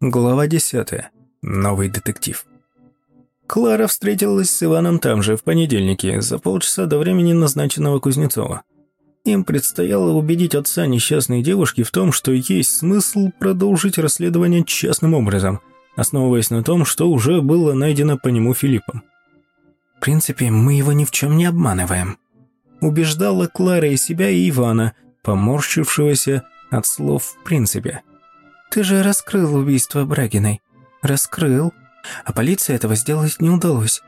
Глава 10. Новый детектив. Клара встретилась с Иваном там же, в понедельнике, за полчаса до времени назначенного Кузнецова. Им предстояло убедить отца несчастной девушки в том, что есть смысл продолжить расследование частным образом, основываясь на том, что уже было найдено по нему Филиппом. «В принципе, мы его ни в чем не обманываем», убеждала Клара и себя, и Ивана, поморщившегося от слов «в принципе». Ты же раскрыл убийство Брагиной. Раскрыл. А полиции этого сделать не удалось.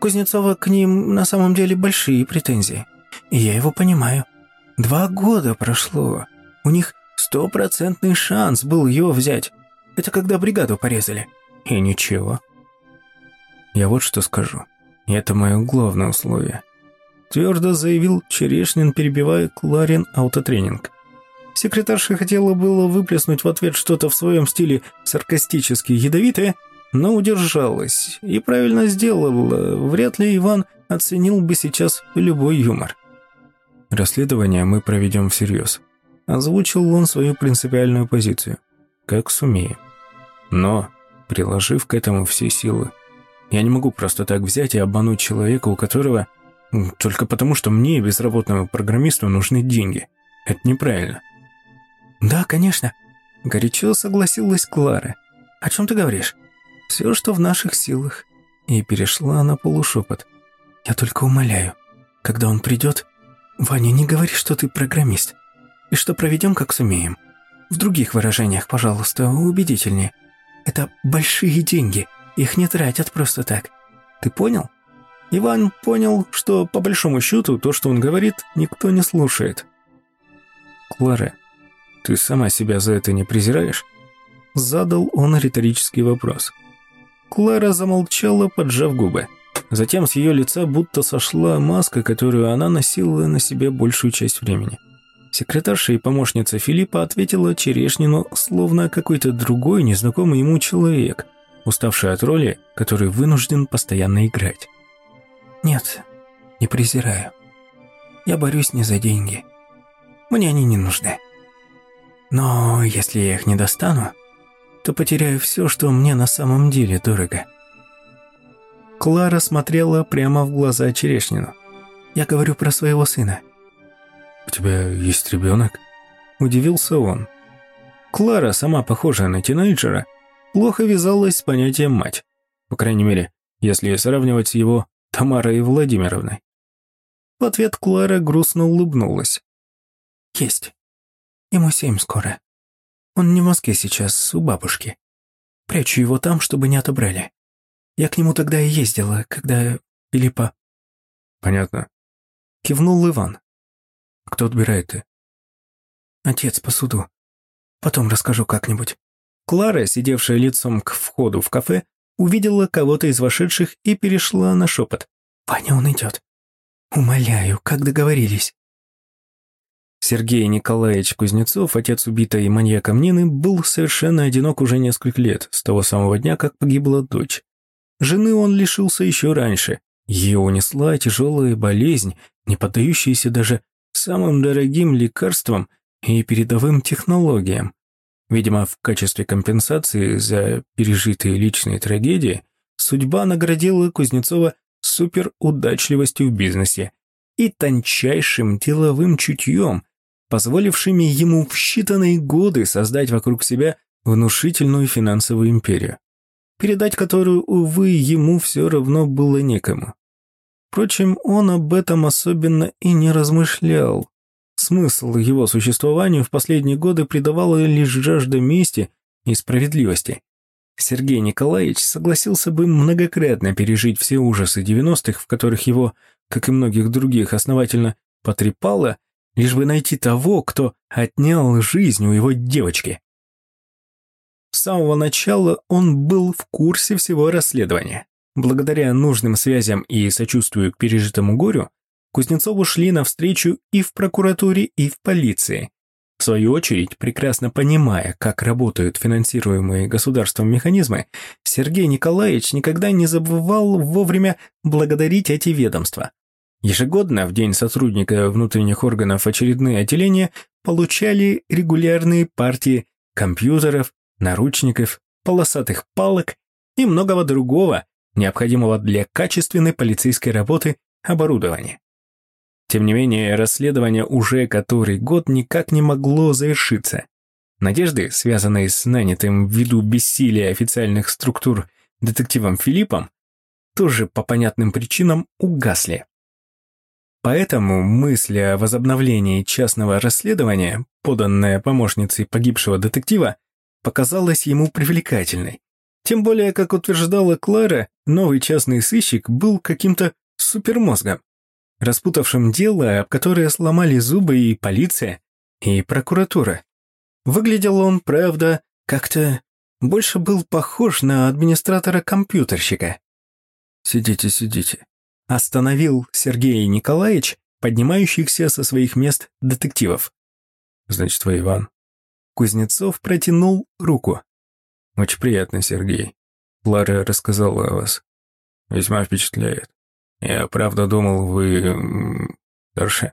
Кузнецова к ним на самом деле большие претензии. И я его понимаю. Два года прошло. У них стопроцентный шанс был ее взять. Это когда бригаду порезали. И ничего. Я вот что скажу. Это мое главное условие. Твердо заявил Черешнин, перебивая Кларин автотренинг. Секретарша хотела было выплеснуть в ответ что-то в своем стиле саркастически ядовитое, но удержалась и правильно сделала. Вряд ли Иван оценил бы сейчас любой юмор. «Расследование мы проведем всерьез», – озвучил он свою принципиальную позицию. «Как сумеем. Но, приложив к этому все силы, я не могу просто так взять и обмануть человека, у которого... Только потому, что мне, безработному программисту, нужны деньги. Это неправильно. «Да, конечно», – горячо согласилась Клара. «О чем ты говоришь?» «Все, что в наших силах». И перешла на полушепот. «Я только умоляю, когда он придет, Ваня, не говори, что ты программист, и что проведем, как сумеем. В других выражениях, пожалуйста, убедительнее. Это большие деньги, их не тратят просто так. Ты понял?» Иван понял, что по большому счету то, что он говорит, никто не слушает. «Клара, ты сама себя за это не презираешь?» Задал он риторический вопрос. Клара замолчала, поджав губы. Затем с ее лица будто сошла маска, которую она носила на себе большую часть времени. Секретарша и помощница Филиппа ответила Черешнину, словно какой-то другой, незнакомый ему человек, уставший от роли, который вынужден постоянно играть. «Нет, не презираю. Я борюсь не за деньги. Мне они не нужны». Но если я их не достану, то потеряю все, что мне на самом деле дорого. Клара смотрела прямо в глаза Черешнину. Я говорю про своего сына. «У тебя есть ребенок?» Удивился он. Клара, сама похожая на тинейджера, плохо вязалась с понятием «мать». По крайней мере, если сравнивать с его Тамарой Владимировной. В ответ Клара грустно улыбнулась. «Есть. Ему семь скоро. Он не в Москве сейчас, у бабушки. Прячу его там, чтобы не отобрали. Я к нему тогда и ездила, когда Филиппа...» «Понятно». Кивнул Иван. «Кто отбирает ты?» «Отец по суду. Потом расскажу как-нибудь». Клара, сидевшая лицом к входу в кафе, увидела кого-то из вошедших и перешла на шепот. «Ваня, он идет. Умоляю, как договорились». Сергей Николаевич Кузнецов, отец убитой маньяком Нины, был совершенно одинок уже несколько лет, с того самого дня, как погибла дочь. Жены он лишился еще раньше. Ее унесла тяжелая болезнь, не поддающаяся даже самым дорогим лекарствам и передовым технологиям. Видимо, в качестве компенсации за пережитые личные трагедии судьба наградила Кузнецова суперудачливостью в бизнесе и тончайшим деловым чутьем, позволившими ему в считанные годы создать вокруг себя внушительную финансовую империю, передать которую, увы, ему все равно было некому. Впрочем, он об этом особенно и не размышлял. Смысл его существованию в последние годы придавала лишь жажда мести и справедливости. Сергей Николаевич согласился бы многократно пережить все ужасы 90-х, в которых его, как и многих других, основательно потрепало, лишь бы найти того, кто отнял жизнь у его девочки. С самого начала он был в курсе всего расследования. Благодаря нужным связям и сочувствию к пережитому горю, Кузнецову шли навстречу и в прокуратуре, и в полиции. В свою очередь, прекрасно понимая, как работают финансируемые государством механизмы, Сергей Николаевич никогда не забывал вовремя благодарить эти ведомства. Ежегодно в день сотрудника внутренних органов очередные отделения получали регулярные партии компьютеров, наручников, полосатых палок и многого другого, необходимого для качественной полицейской работы оборудования. Тем не менее, расследование уже который год никак не могло завершиться. Надежды, связанные с нанятым ввиду бессилия официальных структур детективом Филиппом, тоже по понятным причинам угасли. Поэтому мысль о возобновлении частного расследования, поданная помощницей погибшего детектива, показалась ему привлекательной. Тем более, как утверждала Клара, новый частный сыщик был каким-то супермозгом, распутавшим дело, об которое сломали зубы и полиция, и прокуратура. Выглядел он, правда, как-то больше был похож на администратора-компьютерщика. «Сидите, сидите», — остановил Сергей Николаевич, поднимающихся со своих мест детективов. «Значит, вы Иван?» Кузнецов протянул руку. «Очень приятно, Сергей. Лара рассказала о вас. Весьма впечатляет. Я правда думал, вы... старше?»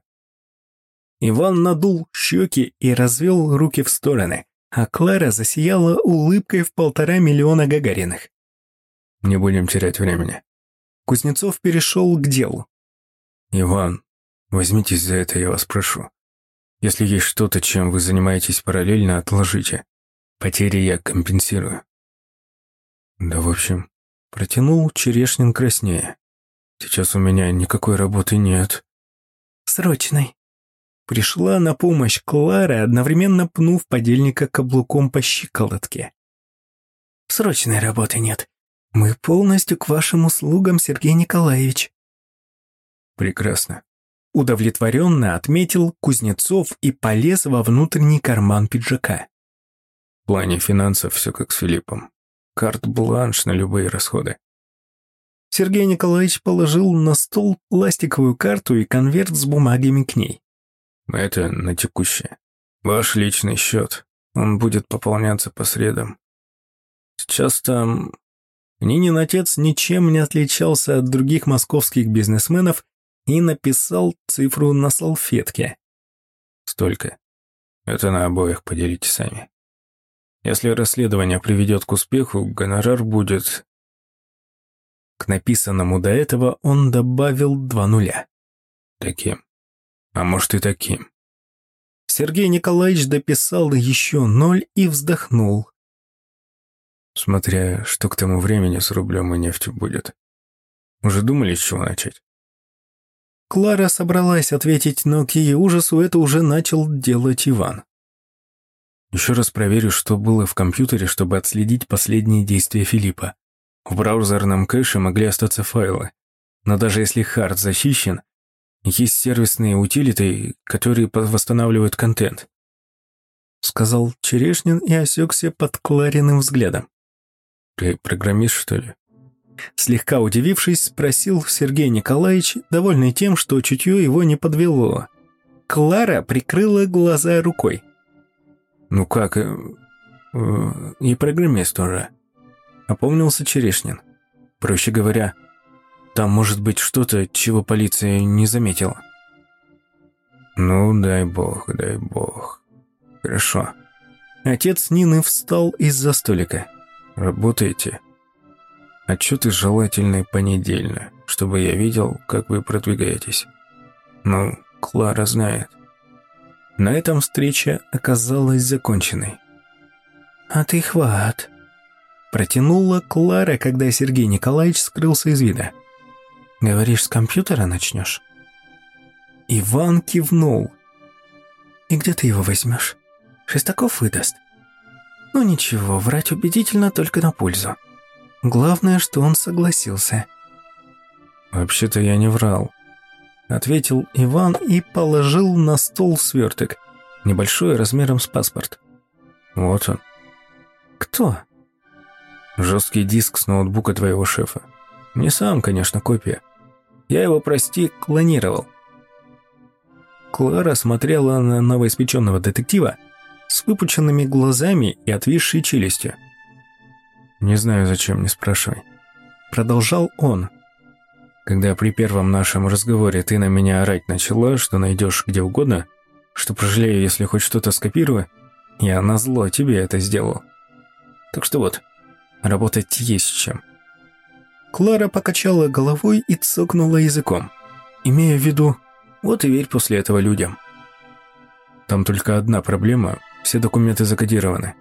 Иван надул щеки и развел руки в стороны, а Клара засияла улыбкой в полтора миллиона Гагариных. «Не будем терять времени». Кузнецов перешел к делу. «Иван, возьмитесь за это, я вас прошу. Если есть что-то, чем вы занимаетесь параллельно, отложите. Потери я компенсирую». «Да, в общем...» Протянул Черешнин краснее. «Сейчас у меня никакой работы нет». «Срочной», Пришла на помощь Клара, одновременно пнув подельника каблуком по щиколотке. «Срочной работы нет. Мы полностью к вашим услугам, Сергей Николаевич». «Прекрасно», — удовлетворенно отметил Кузнецов и полез во внутренний карман пиджака. В плане финансов все как с Филиппом. Карт-бланш на любые расходы. Сергей Николаевич положил на стол пластиковую карту и конверт с бумагами к ней. Это на текущее. Ваш личный счет. Он будет пополняться по средам. Сейчас там... Нинин отец ничем не отличался от других московских бизнесменов и написал цифру на салфетке. Столько. Это на обоих поделите сами. Если расследование приведет к успеху, гонорар будет... К написанному до этого он добавил два нуля. Таким а может и таким. Сергей Николаевич дописал еще ноль и вздохнул. Смотря, что к тому времени с рублем и нефтью будет. Уже думали, с чего начать? Клара собралась ответить, но к ее ужасу это уже начал делать Иван. Еще раз проверю, что было в компьютере, чтобы отследить последние действия Филиппа. В браузерном кэше могли остаться файлы. Но даже если хард защищен, есть сервисные утилиты, которые восстанавливают контент. Сказал Черешнин и осекся под Клариным взглядом. Ты программист, что ли? Слегка удивившись, спросил Сергей Николаевич, довольный тем, что чутье его не подвело. Клара прикрыла глаза рукой. «Ну как, э, э, и программист тоже», — опомнился Черешнин. Проще говоря, там может быть что-то, чего полиция не заметила. Ну, дай бог, дай бог. Хорошо. Отец Нины встал из-за столика. Работаете? Отчеты желательно понедельно, чтобы я видел, как вы продвигаетесь. Ну, Клара знает. На этом встреча оказалась законченной. «А ты хват», – протянула Клара, когда Сергей Николаевич скрылся из вида. Говоришь, с компьютера начнешь?» Иван кивнул. «И где ты его возьмешь? Шестаков выдаст?» «Ну ничего, врать убедительно только на пользу. Главное, что он согласился». «Вообще-то я не врал», — ответил Иван и положил на стол сверток, небольшой размером с паспорт. «Вот он». «Кто?» «Жесткий диск с ноутбука твоего шефа. Не сам, конечно, копия. Я его, прости, клонировал. Клара смотрела на новоиспеченного детектива с выпученными глазами и отвисшей челюстью. «Не знаю, зачем, не спрашивай». Продолжал он. «Когда при первом нашем разговоре ты на меня орать начала, что найдешь где угодно, что прожалею, если хоть что-то скопирую, я назло тебе это сделал. Так что вот, Работать есть чем. Клара покачала головой и цокнула языком, имея в виду, вот и верь после этого людям. Там только одна проблема, все документы закодированы.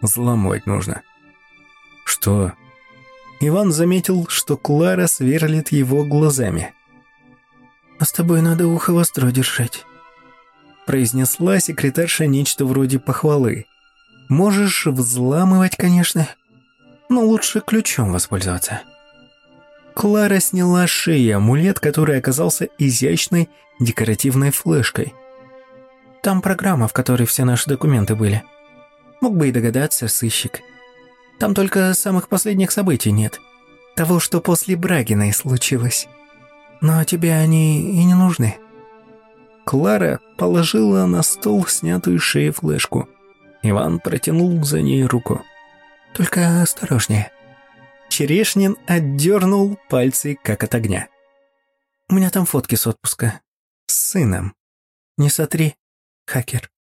Взламывать нужно. Что? Иван заметил, что Клара сверлит его глазами. «А с тобой надо ухо востро держать», – произнесла секретарша нечто вроде похвалы. «Можешь взламывать, конечно, но лучше ключом воспользоваться». Клара сняла с шеи амулет, который оказался изящной декоративной флешкой. Там программа, в которой все наши документы были. Мог бы и догадаться, сыщик. Там только самых последних событий нет. Того, что после Брагиной случилось. Но тебе они и не нужны. Клара положила на стол снятую шею флешку. Иван протянул за ней руку. «Только осторожнее». Черешнин отдернул пальцы, как от огня. «У меня там фотки с отпуска. С сыном. Не сотри, хакер».